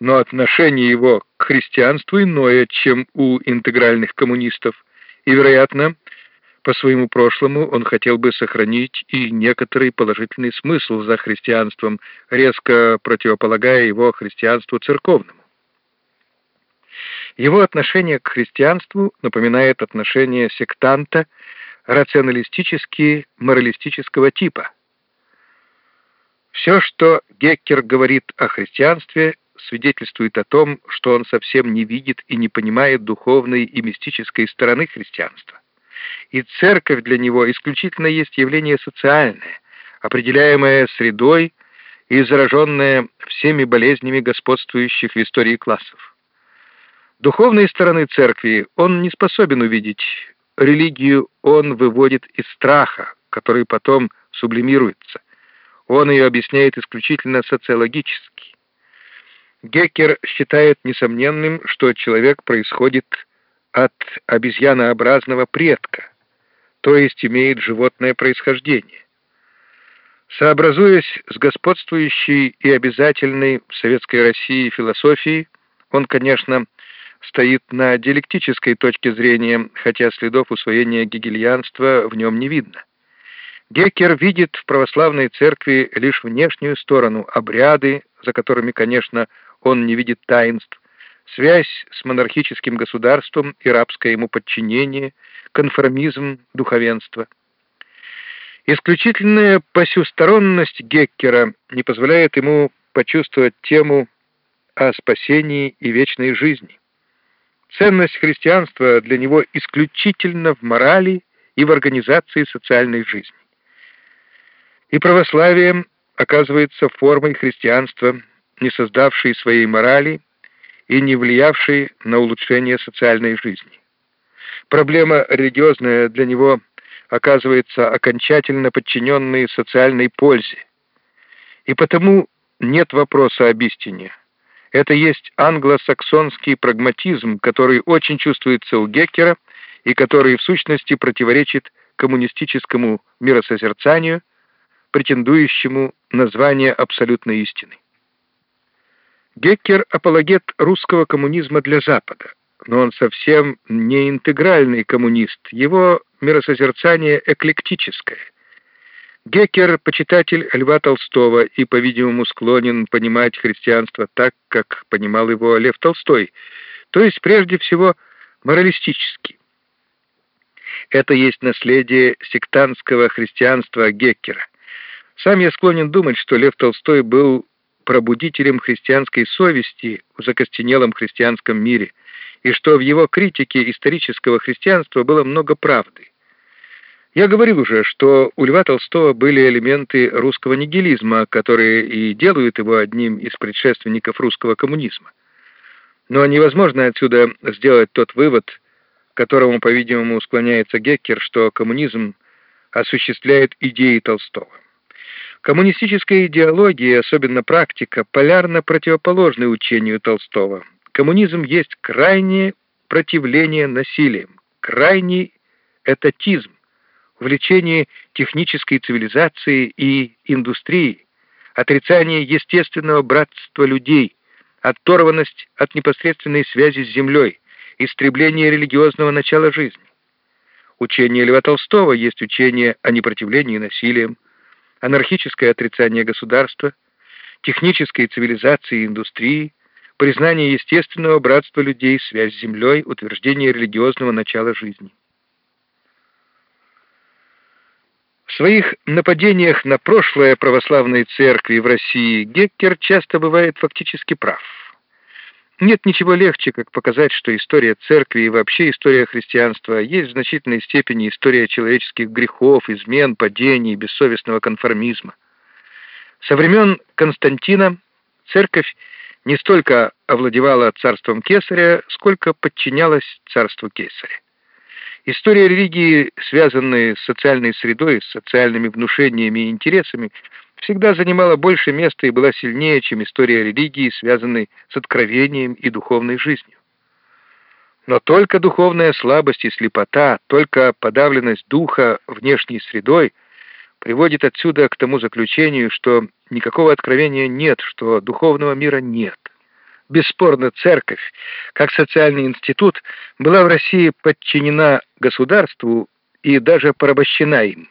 но отношение его к христианству иное, чем у интегральных коммунистов, и, вероятно, по своему прошлому он хотел бы сохранить и некоторый положительный смысл за христианством, резко противополагая его христианству церковному. Его отношение к христианству напоминает отношение сектанта рационалистически-моралистического типа. Все, что Геккер говорит о христианстве, свидетельствует о том, что он совсем не видит и не понимает духовной и мистической стороны христианства. И церковь для него исключительно есть явление социальное, определяемое средой и зараженное всеми болезнями господствующих в истории классов. Духовной стороны церкви он не способен увидеть, религию он выводит из страха, который потом сублимируется. Он ее объясняет исключительно социологически. Геккер считает несомненным, что человек происходит от обезьянообразного предка, то есть имеет животное происхождение. Сообразуясь с господствующей и обязательной в Советской России философией, он, конечно, стоит на диалектической точке зрения, хотя следов усвоения гегельянства в нем не видно. Геккер видит в православной церкви лишь внешнюю сторону, обряды, за которыми, конечно, он не видит таинств, связь с монархическим государством и рабское ему подчинение, конформизм духовенства. Исключительная посюсторонность Геккера не позволяет ему почувствовать тему о спасении и вечной жизни. Ценность христианства для него исключительно в морали и в организации социальной жизни. И православие оказывается формой христианства, не создавшей своей морали и не влиявшей на улучшение социальной жизни. Проблема религиозная для него оказывается окончательно подчиненной социальной пользе, и потому нет вопроса об истине – это есть англосаксонский прагматизм, который очень чувствуется у Геккера и который в сущности противоречит коммунистическому миросозерцанию, претендующему на звание абсолютной истины. Геккер — апологет русского коммунизма для Запада, но он совсем не интегральный коммунист, его миросозерцание эклектическое — Геккер — почитатель Льва Толстого и, по-видимому, склонен понимать христианство так, как понимал его Лев Толстой, то есть, прежде всего, моралистически. Это есть наследие сектантского христианства Геккера. Сам я склонен думать, что Лев Толстой был пробудителем христианской совести в закостенелом христианском мире, и что в его критике исторического христианства было много правды. Я говорил уже, что у Льва Толстого были элементы русского нигилизма, которые и делают его одним из предшественников русского коммунизма. Но невозможно отсюда сделать тот вывод, к которому, по-видимому, склоняется Геккер, что коммунизм осуществляет идеи Толстого. Коммунистическая идеология, особенно практика, полярно противоположны учению Толстого. Коммунизм есть крайнее противление насилием, крайний этатизм, влечение технической цивилизации и индустрии, отрицание естественного братства людей, оторванность от непосредственной связи с землей, истребление религиозного начала жизни. Учение Льва Толстого есть учение о непротивлении насилием, анархическое отрицание государства, технической цивилизации и индустрии, признание естественного братства людей, связь с землей, утверждение религиозного начала жизни. В своих нападениях на прошлое православной церкви в России Геккер часто бывает фактически прав. Нет ничего легче, как показать, что история церкви и вообще история христианства есть в значительной степени история человеческих грехов, измен, падений, бессовестного конформизма. Со времен Константина церковь не столько овладевала царством Кесаря, сколько подчинялась царству Кесаря. История религии, связанная с социальной средой, с социальными внушениями и интересами, всегда занимала больше места и была сильнее, чем история религии, связанной с откровением и духовной жизнью. Но только духовная слабость и слепота, только подавленность духа внешней средой приводит отсюда к тому заключению, что никакого откровения нет, что духовного мира нет. Бесспорно, церковь, как социальный институт, была в России подчинена государству и даже порабощена им.